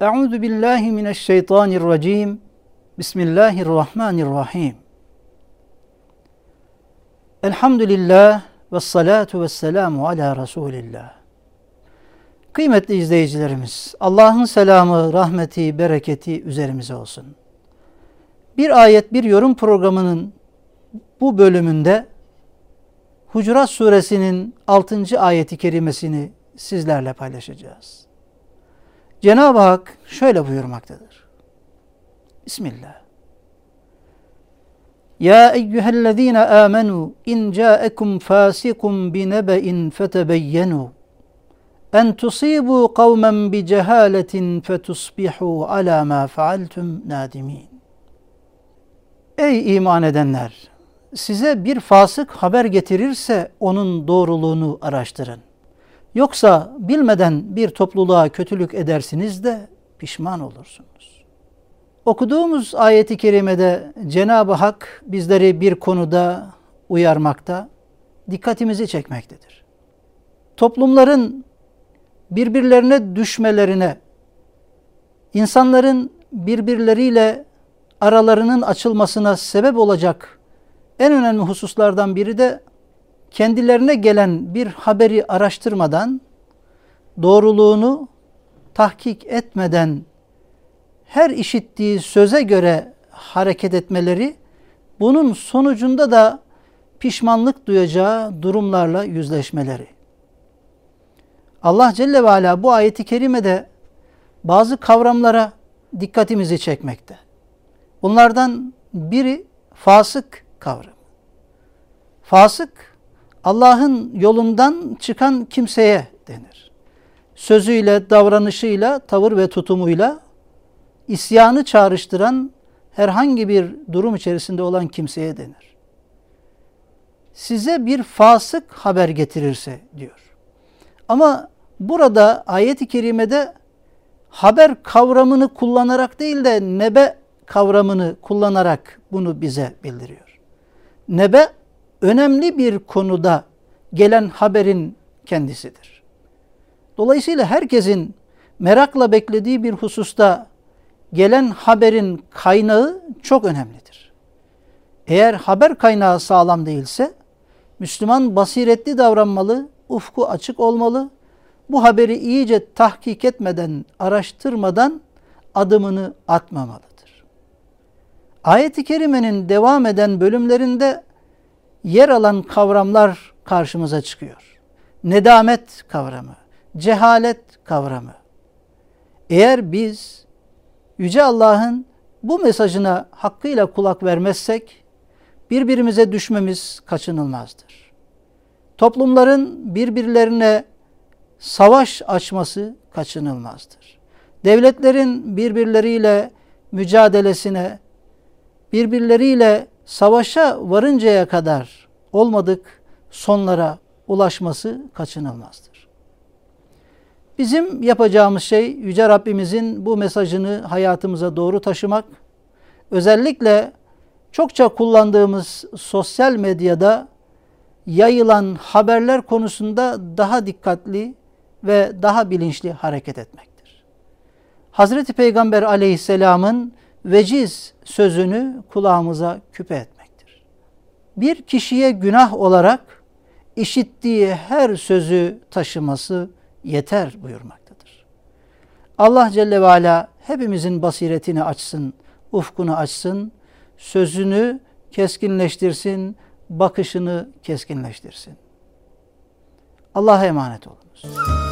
Euzu billahi mineşşeytanirracim. Bismillahirrahmanirrahim. Elhamdülillah ve salatu ve selamu ala Resulillah. Kıymetli izleyicilerimiz, Allah'ın selamı, rahmeti, bereketi üzerimize olsun. Bir ayet, bir yorum programının bu bölümünde Hucurat suresinin 6. ayeti kerimesini sizlerle paylaşacağız. Cenab-ı Hak şöyle buyurmaktadır. Bismillah. Ya eyyühellezine amenu in ca'ekum fasikum binebe'in fetebeyyenu en tusibu kavmen bi cehaletin fetusbihu ala ma faaltum nadimin. Ey iman edenler! Size bir fasık haber getirirse onun doğruluğunu araştırın. Yoksa bilmeden bir topluluğa kötülük edersiniz de pişman olursunuz. Okuduğumuz ayeti kerimede Cenab-ı Hak bizleri bir konuda uyarmakta, dikkatimizi çekmektedir. Toplumların birbirlerine düşmelerine, insanların birbirleriyle aralarının açılmasına sebep olacak en önemli hususlardan biri de kendilerine gelen bir haberi araştırmadan, doğruluğunu tahkik etmeden her işittiği söze göre hareket etmeleri, bunun sonucunda da pişmanlık duyacağı durumlarla yüzleşmeleri. Allah Celle ve Ala bu ayeti kerimede bazı kavramlara dikkatimizi çekmekte. Bunlardan biri fasık kavramı. Fasık Allah'ın yolundan çıkan kimseye denir. Sözüyle, davranışıyla, tavır ve tutumuyla isyanı çağrıştıran herhangi bir durum içerisinde olan kimseye denir. Size bir fasık haber getirirse diyor. Ama burada ayet-i kerimede haber kavramını kullanarak değil de nebe kavramını kullanarak bunu bize bildiriyor. Nebe önemli bir konuda gelen haberin kendisidir. Dolayısıyla herkesin merakla beklediği bir hususta gelen haberin kaynağı çok önemlidir. Eğer haber kaynağı sağlam değilse Müslüman basiretli davranmalı, ufku açık olmalı. Bu haberi iyice tahkik etmeden, araştırmadan adımını atmamalıdır. Ayet-i kerimenin devam eden bölümlerinde yer alan kavramlar karşımıza çıkıyor. Nedamet kavramı, cehalet kavramı. Eğer biz Yüce Allah'ın bu mesajına hakkıyla kulak vermezsek birbirimize düşmemiz kaçınılmazdır. Toplumların birbirlerine savaş açması kaçınılmazdır. Devletlerin birbirleriyle mücadelesine, birbirleriyle savaşa varıncaya kadar olmadık sonlara ulaşması kaçınılmazdır. Bizim yapacağımız şey Yüce Rabbimizin bu mesajını hayatımıza doğru taşımak, özellikle çokça kullandığımız sosyal medyada yayılan haberler konusunda daha dikkatli ve daha bilinçli hareket etmektir. Hazreti Peygamber aleyhisselamın veciz sözünü kulağımıza küpe etmektir. Bir kişiye günah olarak işittiği her sözü taşıması yeter buyurmaktadır. Allah Celle ve Ala hepimizin basiretini açsın, ufkunu açsın, sözünü keskinleştirsin, bakışını keskinleştirsin. Allah'a emanet olunuz.